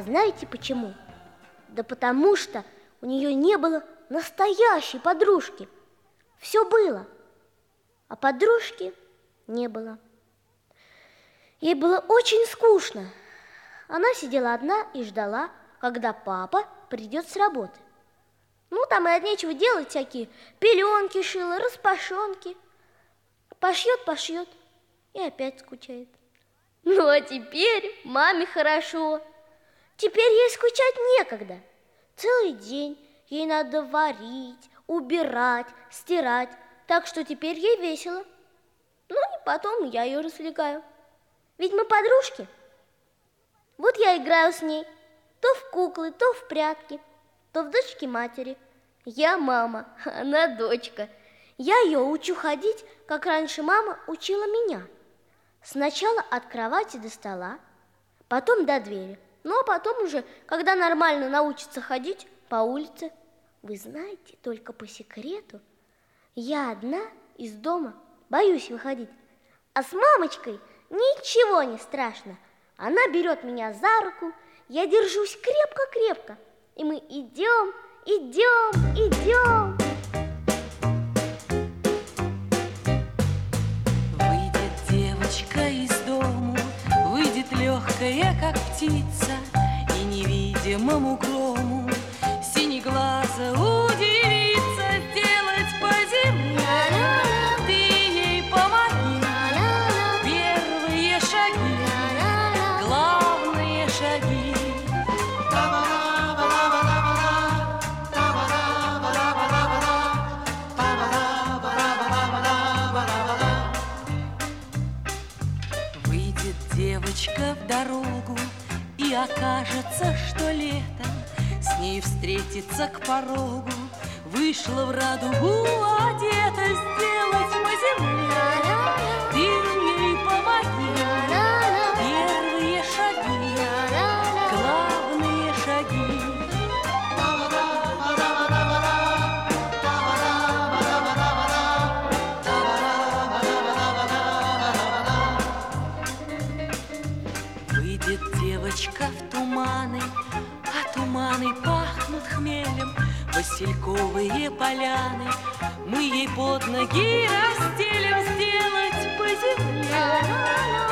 А знаете почему? Да потому что у нее не было настоящей подружки. Все было, а подружки не было. Ей было очень скучно. Она сидела одна и ждала, когда папа придет с работы. Ну, там и от нечего делать всякие пеленки шила, распашонки. Пошьет, пошьет и опять скучает. Ну, а теперь маме хорошо. Теперь ей скучать некогда. Целый день ей надо варить, убирать, стирать. Так что теперь ей весело. Ну и потом я ее развлекаю. Ведь мы подружки. Вот я играю с ней. То в куклы, то в прятки, то в дочки матери. Я мама, она дочка. Я ее учу ходить, как раньше мама учила меня. Сначала от кровати до стола, потом до двери. Ну, а потом уже, когда нормально научится ходить по улице. Вы знаете, только по секрету, я одна из дома боюсь выходить. А с мамочкой ничего не страшно. Она берет меня за руку, я держусь крепко-крепко. И мы идем, идем, идем. Легкая, как птица, и невидимому грому и окажется, что летом с ней встретиться к порогу. Вышла в радугу, одета сделать по земле. Васильковые поляны мы ей под ноги расстелим сделать по земле.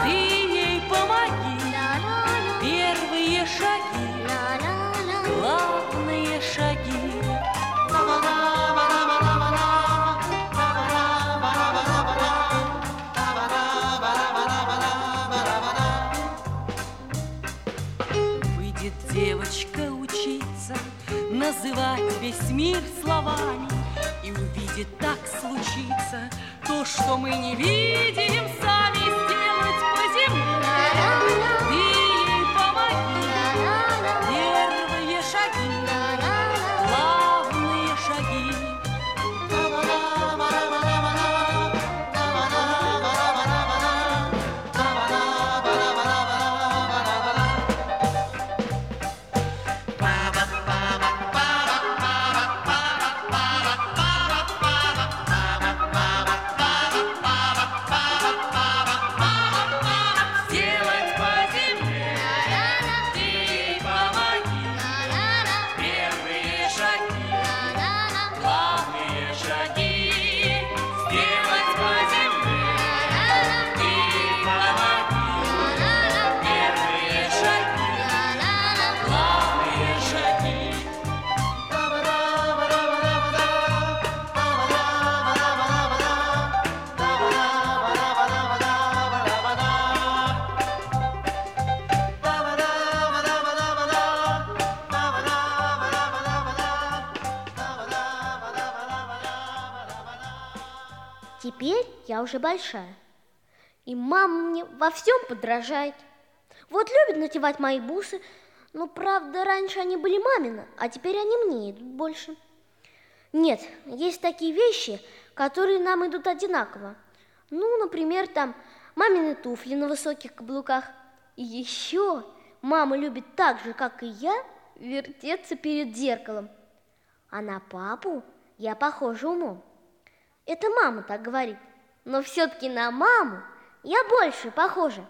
Ты ей помоги, словами И увидит так случится То, что мы не видим я уже большая. И мама мне во всем подражает. Вот любит надевать мои бусы, но, правда, раньше они были мамины, а теперь они мне идут больше. Нет, есть такие вещи, которые нам идут одинаково. Ну, например, там мамины туфли на высоких каблуках. И еще мама любит так же, как и я, вертеться перед зеркалом. А на папу я похожа умом. Это мама так говорит, но все-таки на маму я больше похожа.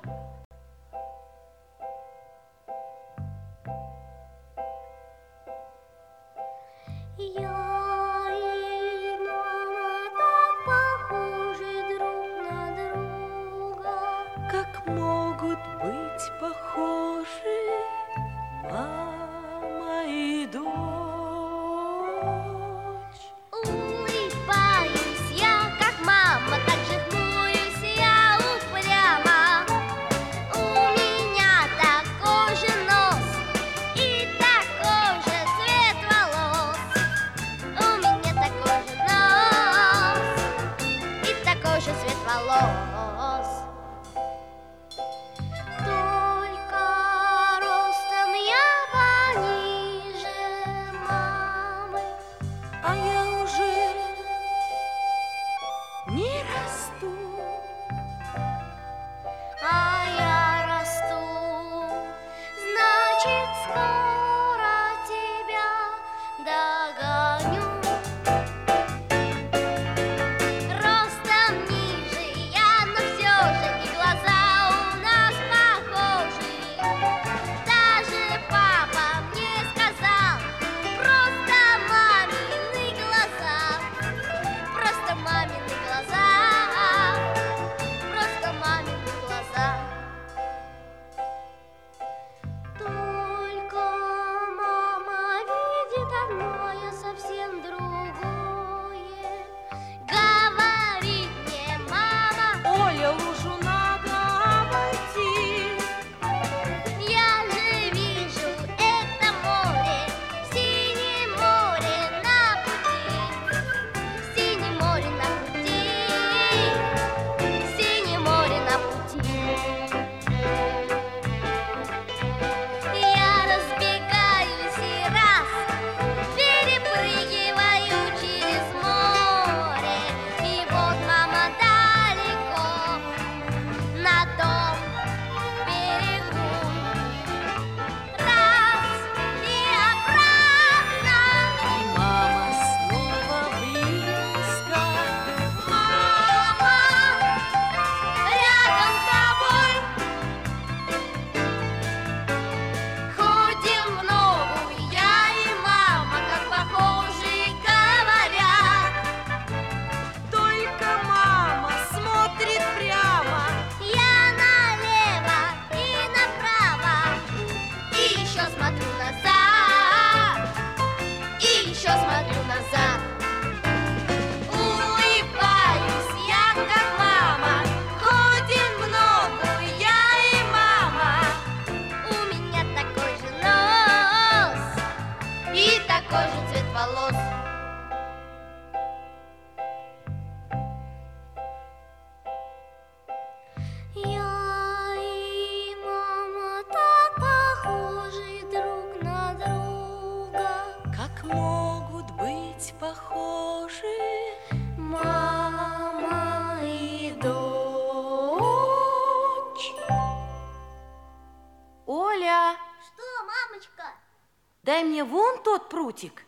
Прутик.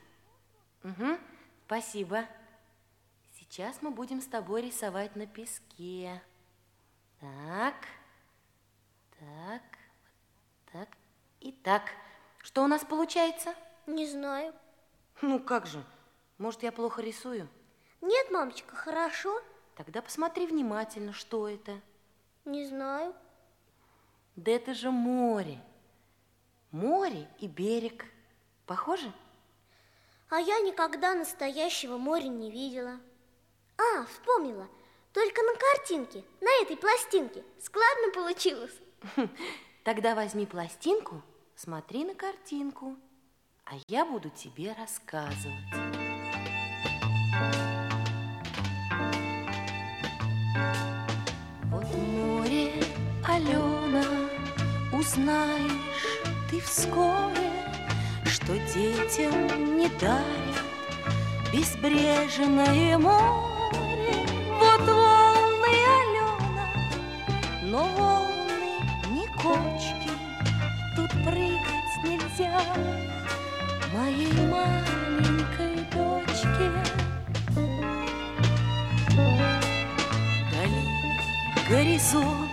Угу, спасибо. Сейчас мы будем с тобой рисовать на песке. Так, так, так и так. Что у нас получается? Не знаю. Ну как же, может я плохо рисую? Нет, мамочка, хорошо. Тогда посмотри внимательно, что это. Не знаю. Да это же море. Море и берег. Похоже? А я никогда настоящего моря не видела. А, вспомнила. Только на картинке, на этой пластинке. Складно получилось. Тогда возьми пластинку, смотри на картинку, а я буду тебе рассказывать. Вот море, Алена, узнаешь ты вскоре, Что детям не дарят безбрежное море. Вот волны, Алена, но волны не кочки, Тут прыгать нельзя моей маленькой дочке. Вдали горизонт,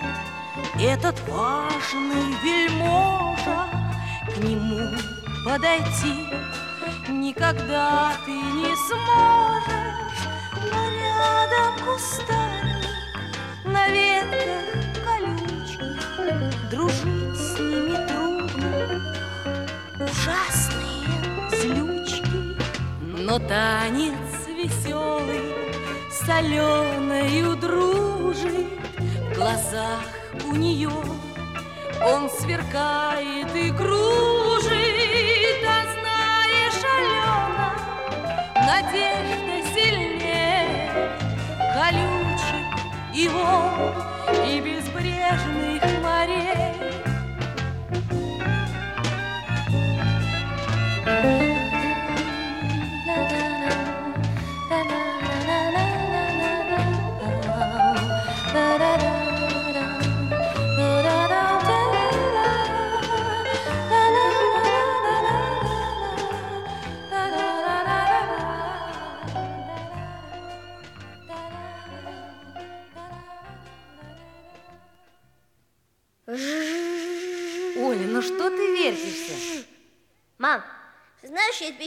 этот важный вельможа, К нему подойти никогда ты не сможешь, Но рядом кустарник, на ветках колючки, Дружить с ними трудно, ужасные злючки. Но танец веселый, соленою дружит, В глазах у нее он сверкает и кружит, надежда сильнее Колючек волн, и безбрежных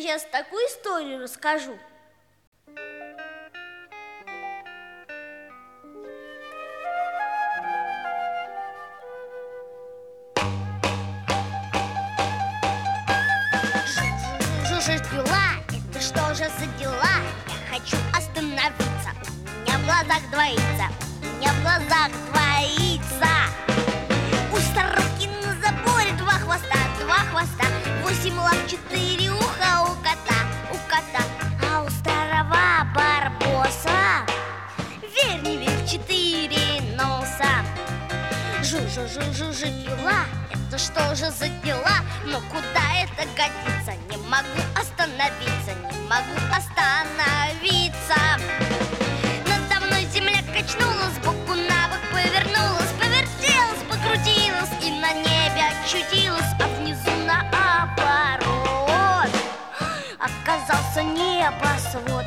сейчас такую историю расскажу. Жу-жу-жу-жу-жу дела, это что же за дела? Но куда это годится? Не могу остановиться, не могу остановиться. Надо мной земля качнулась, сбоку на бок повернулась, повертелась, покрутилась и на небе очутилась, а внизу наоборот оказался небосвод.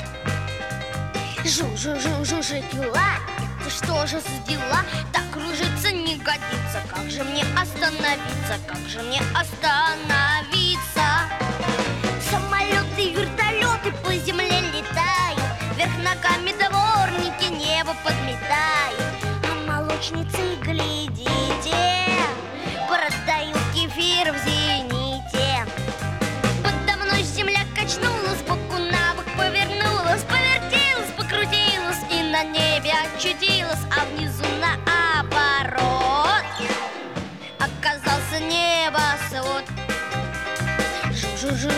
Жу-жу-жу-жу-жу дела, это что же за дела? Так кружиться не годится, как же мне остановиться, как же мне остановиться? Самолеты вертолеты по земле летают, вверх ногами дворники небо подметают, а молочницы, глядите,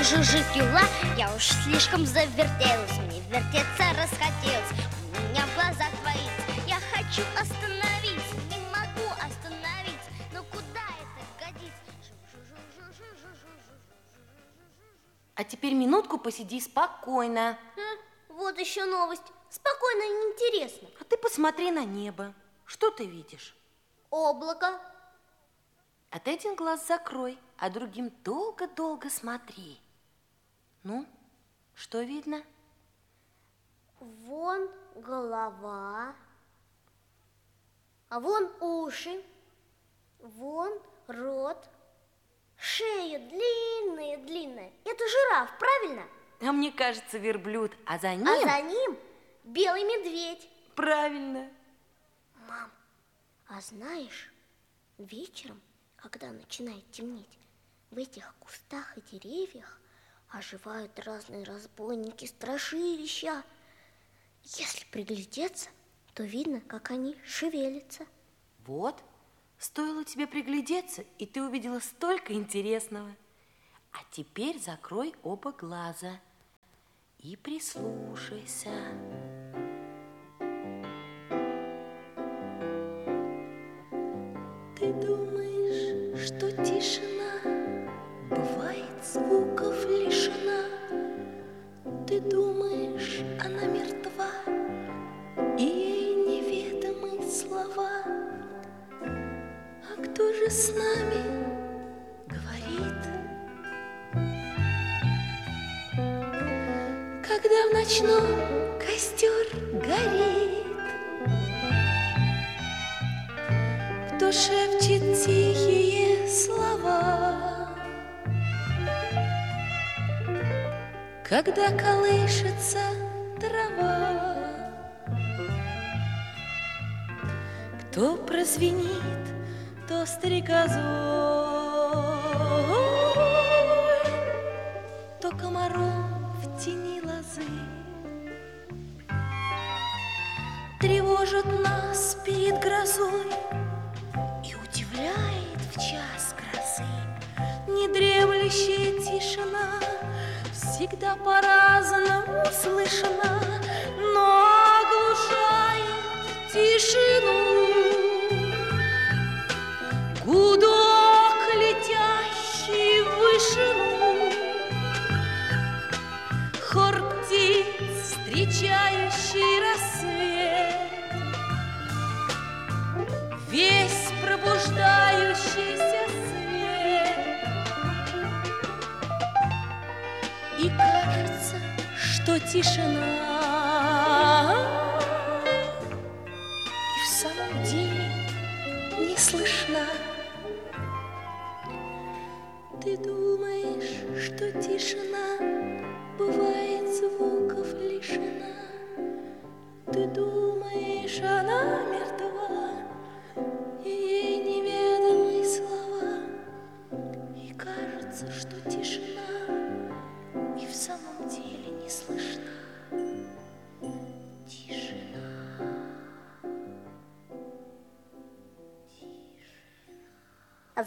жила, я уж слишком завертелась, мне вертеться расхотелось. У меня глаза твои, я хочу остановить, не могу остановить, но куда это годится? А теперь минутку посиди спокойно. А, вот еще новость. Спокойно и неинтересно. А ты посмотри на небо. Что ты видишь? Облако. А ты один глаз закрой, а другим долго-долго смотри. Ну, что видно? Вон голова. А вон уши. Вон рот. Шея длинная-длинная. Это жираф, правильно? А мне кажется, верблюд. А за ним... А за ним белый медведь. Правильно. Мам, а знаешь, вечером, когда начинает темнеть, в этих кустах и деревьях оживают разные разбойники, страшилища. Если приглядеться, то видно, как они шевелятся. Вот, стоило тебе приглядеться, и ты увидела столько интересного. А теперь закрой оба глаза и прислушайся. Ты думаешь, что тишина тишина.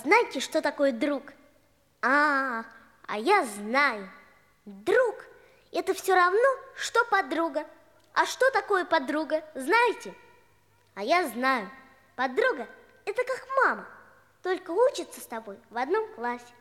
знаете, что такое друг? А, а я знаю. Друг – это все равно, что подруга. А что такое подруга, знаете? А я знаю. Подруга – это как мама, только учится с тобой в одном классе.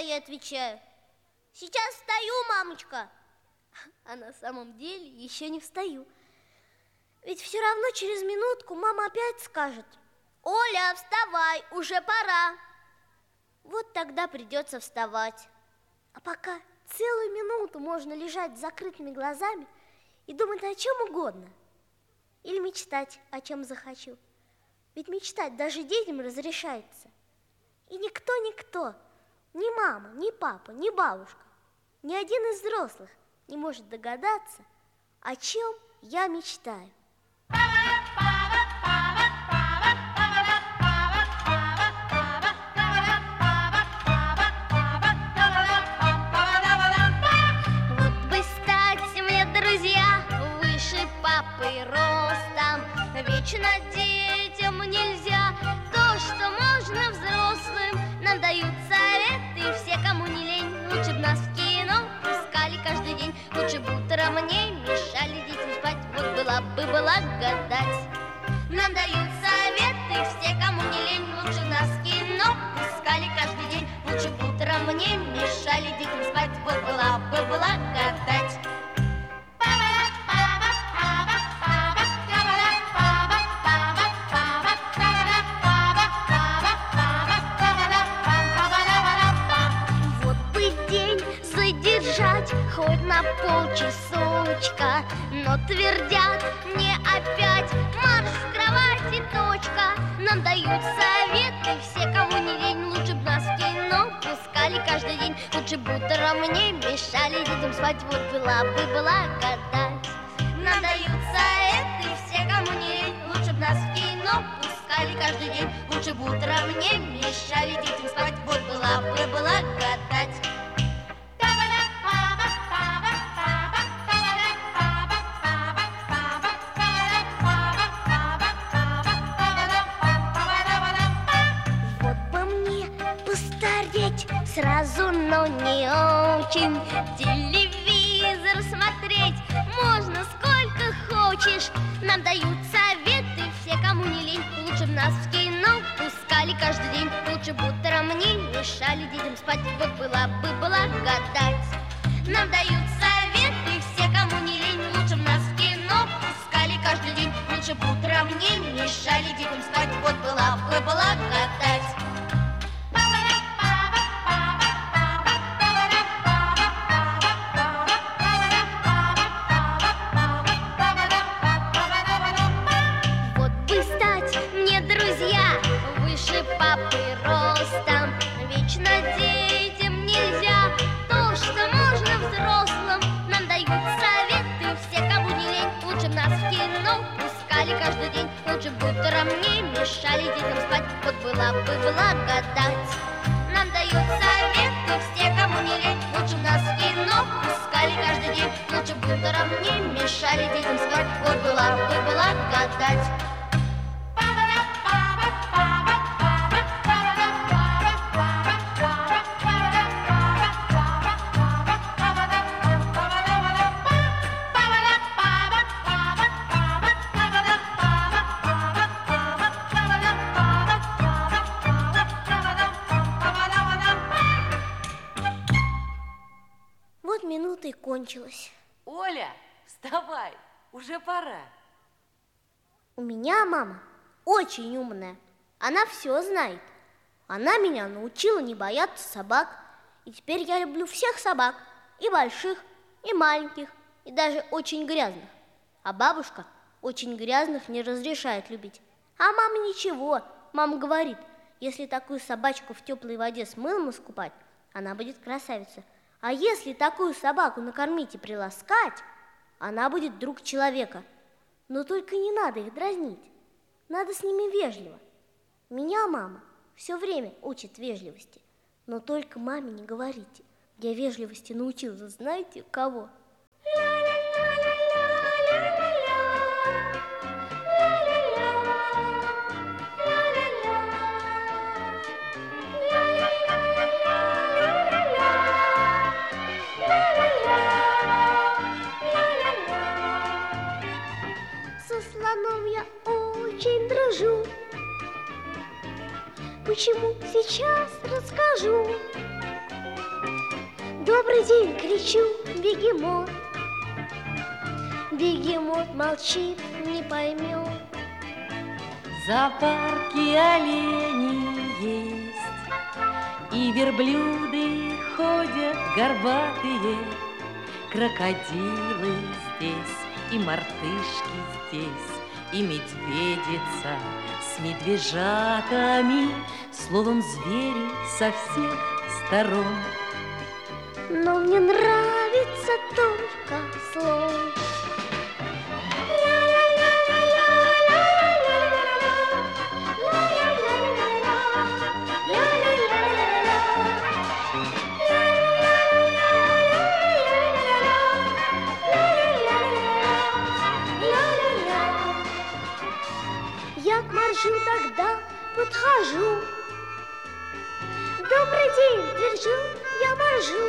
Ей отвечаю, сейчас встаю, мамочка. А на самом деле еще не встаю. Ведь все равно через минутку мама опять скажет, Оля, вставай, уже пора. Вот тогда придется вставать. А пока целую минуту можно лежать с закрытыми глазами и думать о чем угодно. Или мечтать, о чем захочу. Ведь мечтать даже детям разрешается. И никто-никто, ни мама, ни папа, ни бабушка, ни один из взрослых не может догадаться, о чем я мечтаю. вечно детям нельзя То, что можно взрослым Нам дают бы утром не мешали детям спать. Вот была бы благодать Нам дают советы все, кому не лень Лучше нас в кино пускали каждый день. Лучше утром не мешали детям спать. Вот была бы благодать детям спать, вот была бы благодать. Нам дают советы все, кому не лень, лучше б нас в кино пускали каждый день, лучше бы утром не мешали детям спать, вот была бы благодать. Спать Вот была бы благодать. Нам дают советы все, кому не лень Лучше в нас в пускали. Каждый день Лучше бы утром не мешали. Детям спать Вот была бы благодать меня мама очень умная. Она все знает. Она меня научила не бояться собак. И теперь я люблю всех собак. И больших, и маленьких, и даже очень грязных. А бабушка очень грязных не разрешает любить. А мама ничего. Мама говорит, если такую собачку в теплой воде с мылом искупать, она будет красавица. А если такую собаку накормить и приласкать, она будет друг человека. Но только не надо их дразнить. Надо с ними вежливо. Меня мама все время учит вежливости. Но только маме не говорите. Я вежливости научился, знаете, кого? слоном Почему сейчас расскажу. Добрый день, кричу, бегемот. Бегемот молчит, не поймет. В зоопарке олени есть, И верблюды ходят горбатые, Крокодилы здесь, и мартышки здесь, И медведица медвежатами, Словом, звери со всех сторон. Но мне нравится только слон. День, держу, я моржу.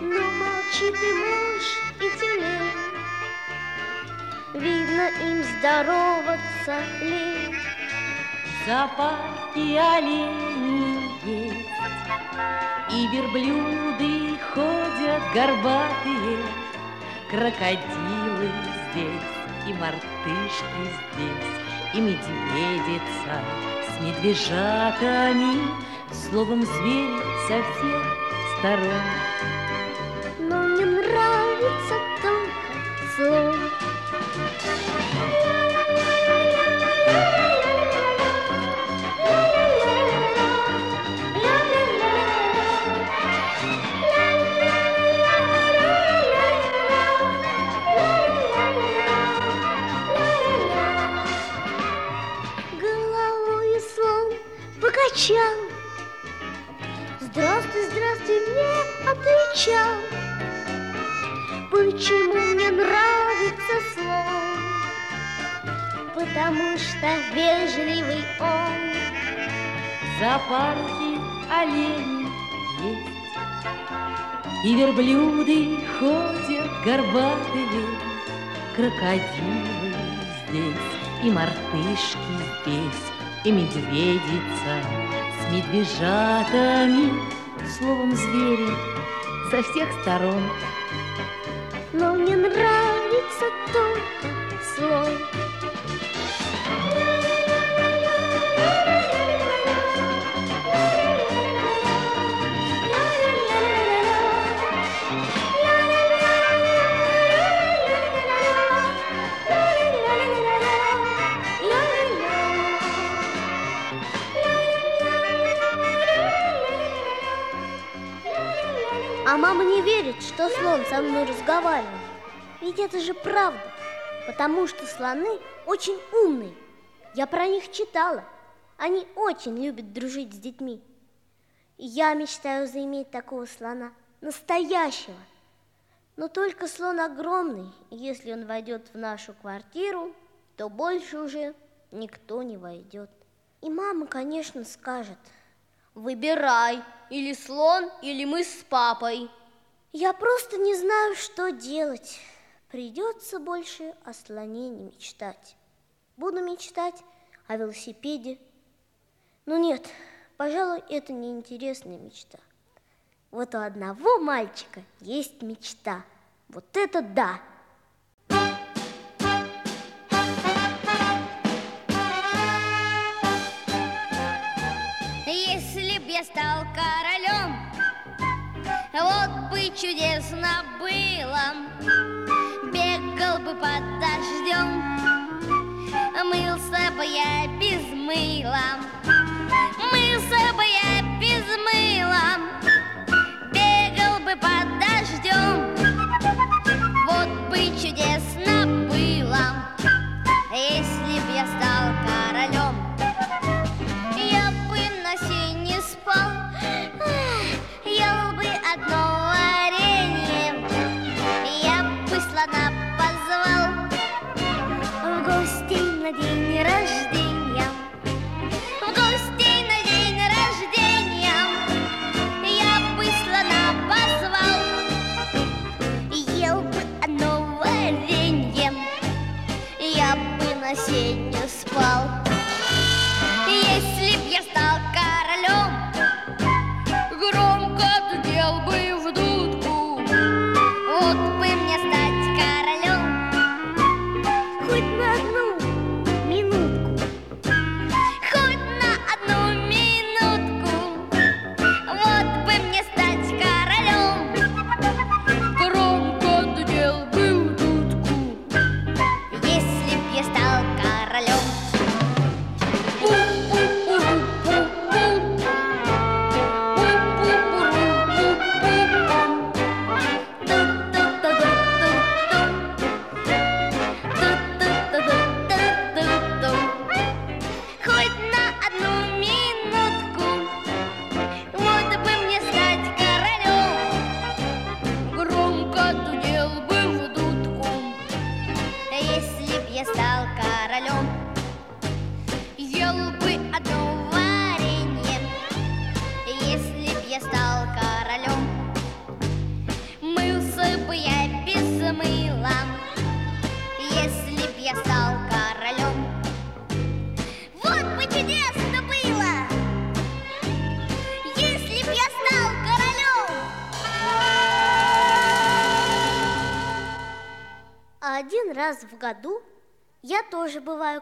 Но молчит и муж, и тюлень. Видно, им здороваться лень. Зоопарке олени есть, И верблюды ходят горбатые, Крокодилы здесь, и мартышки здесь, И медведица с медвежатами, Словом, звери со всех сторон. Но мне нравится только слон. Отвечал. Почему мне нравится слон? Потому что вежливый он. В зоопарке олени есть, И верблюды ходят горбатые, Крокодилы здесь, и мартышки здесь, И медведица с медвежатами, Словом, звери со всех сторон. Слон со мной разговаривает. Ведь это же правда, потому что слоны очень умные. Я про них читала. Они очень любят дружить с детьми. И я мечтаю заиметь такого слона, настоящего. Но только слон огромный, и если он войдет в нашу квартиру, то больше уже никто не войдет. И мама, конечно, скажет, Выбирай, или слон, или мы с папой. Я просто не знаю, что делать. Придется больше о слоне не мечтать. Буду мечтать о велосипеде. Ну нет, пожалуй, это неинтересная мечта. Вот у одного мальчика есть мечта. Вот это да! Если б я стал королем, вот бы чудесно было. Бегал бы под дождем, мылся бы я без мыла.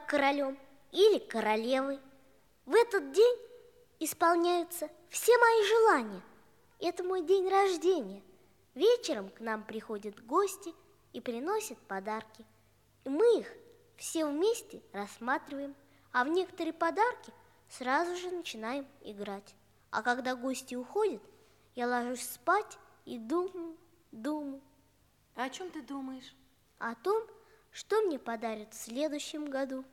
Королем или королевой. В этот день исполняются все мои желания. Это мой день рождения. Вечером к нам приходят гости и приносят подарки. И мы их все вместе рассматриваем, а в некоторые подарки сразу же начинаем играть. А когда гости уходят, я ложусь спать и думаю, думаю А о чем ты думаешь? о том, что мне подарят в следующем году.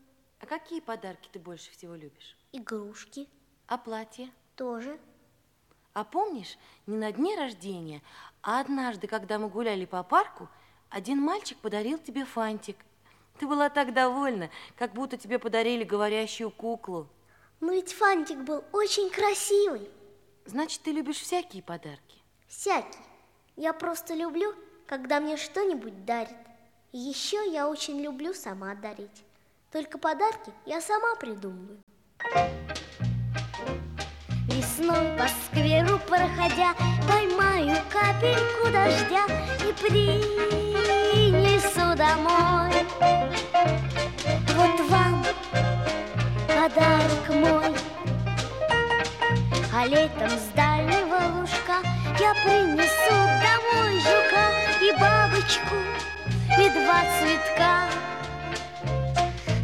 А какие подарки ты больше всего любишь? Игрушки А платье? тоже. А помнишь, не на дне рождения, а однажды, когда мы гуляли по парку, один мальчик подарил тебе фантик. Ты была так довольна, как будто тебе подарили говорящую куклу. Но ведь фантик был очень красивый. Значит, ты любишь всякие подарки. Всякий. Я просто люблю, когда мне что-нибудь дарят. Еще я очень люблю сама дарить. Только подарки я сама придумываю. Весной по скверу проходя, поймаю капельку дождя и принесу домой. Вот вам подарок мой. А летом с дальнего лужка я принесу домой жука и бабочку, и два цветка.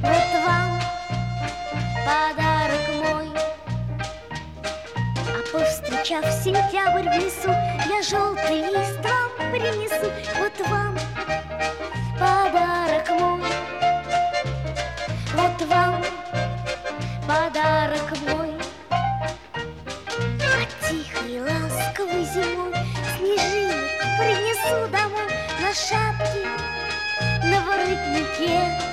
Вот вам подарок мой. А повстречав сентябрь в лесу, я желтый лист вам принесу. Вот вам подарок мой. Вот вам подарок мой. А тихой ласковой зимой Снежинок принесу домой На шапке, на воротнике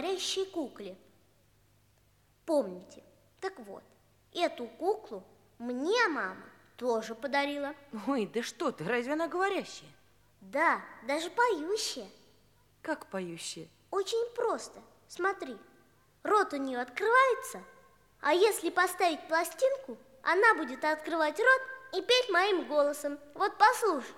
говорящей кукле? Помните? Так вот, эту куклу мне мама тоже подарила. Ой, да что ты, разве она говорящая? Да, даже поющая. Как поющая? Очень просто. Смотри, рот у нее открывается, а если поставить пластинку, она будет открывать рот и петь моим голосом. Вот послушай.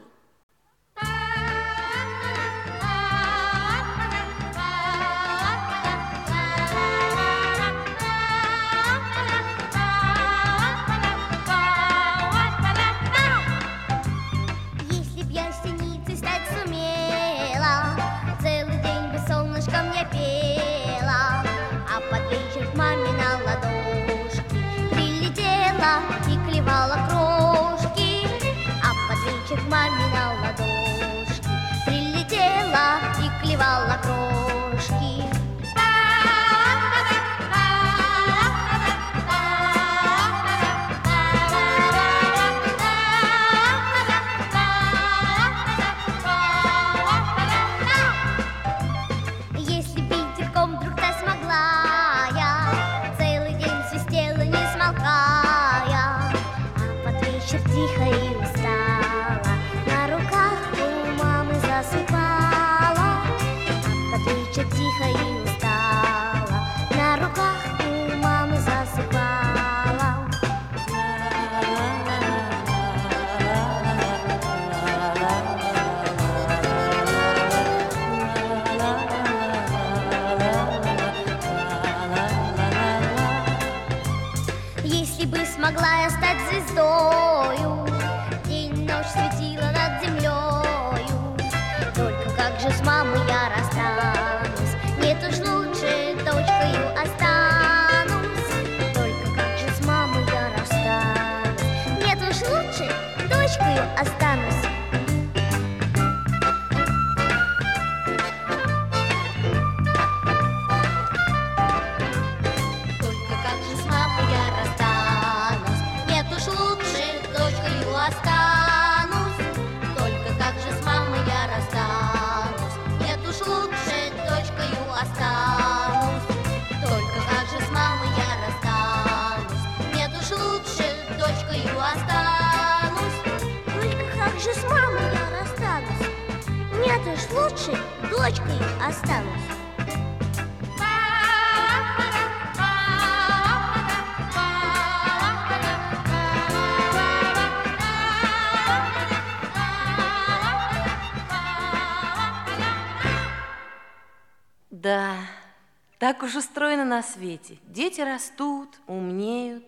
Так уж устроено на свете. Дети растут, умнеют,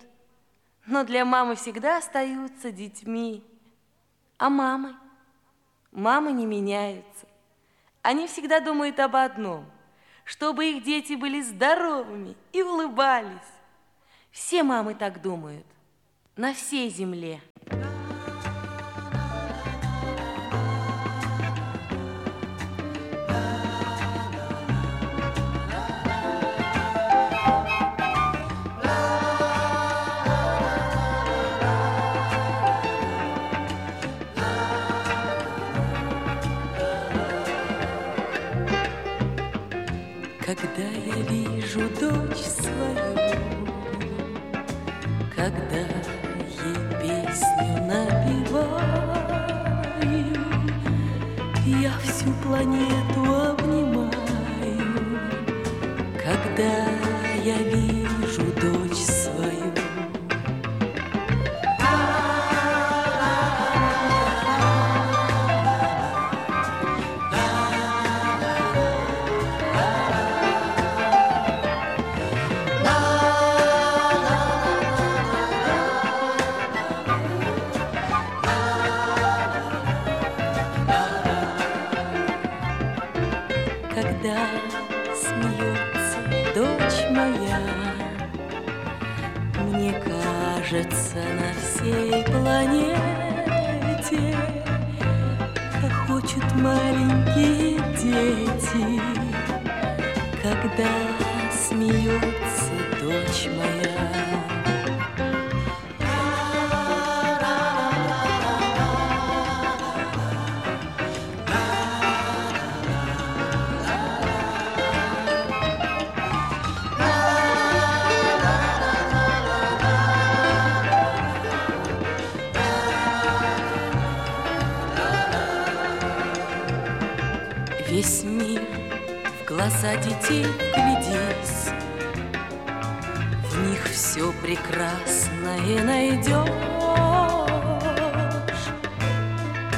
но для мамы всегда остаются детьми. А мамы? Мамы не меняются. Они всегда думают об одном, чтобы их дети были здоровыми и улыбались. Все мамы так думают на всей земле. увижу дочь свою, когда ей песню напеваю, я всю планету обнимаю, когда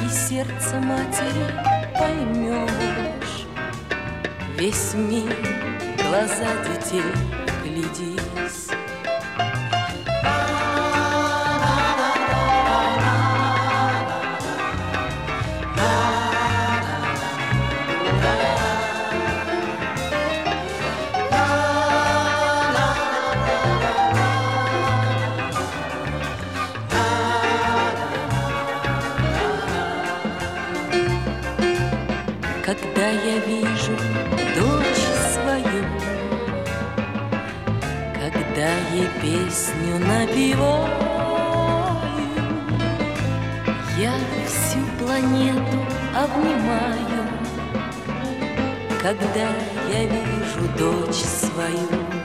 и сердце матери поймешь. Весь мир глаза детей глядись. Когда я вижу дочь свою.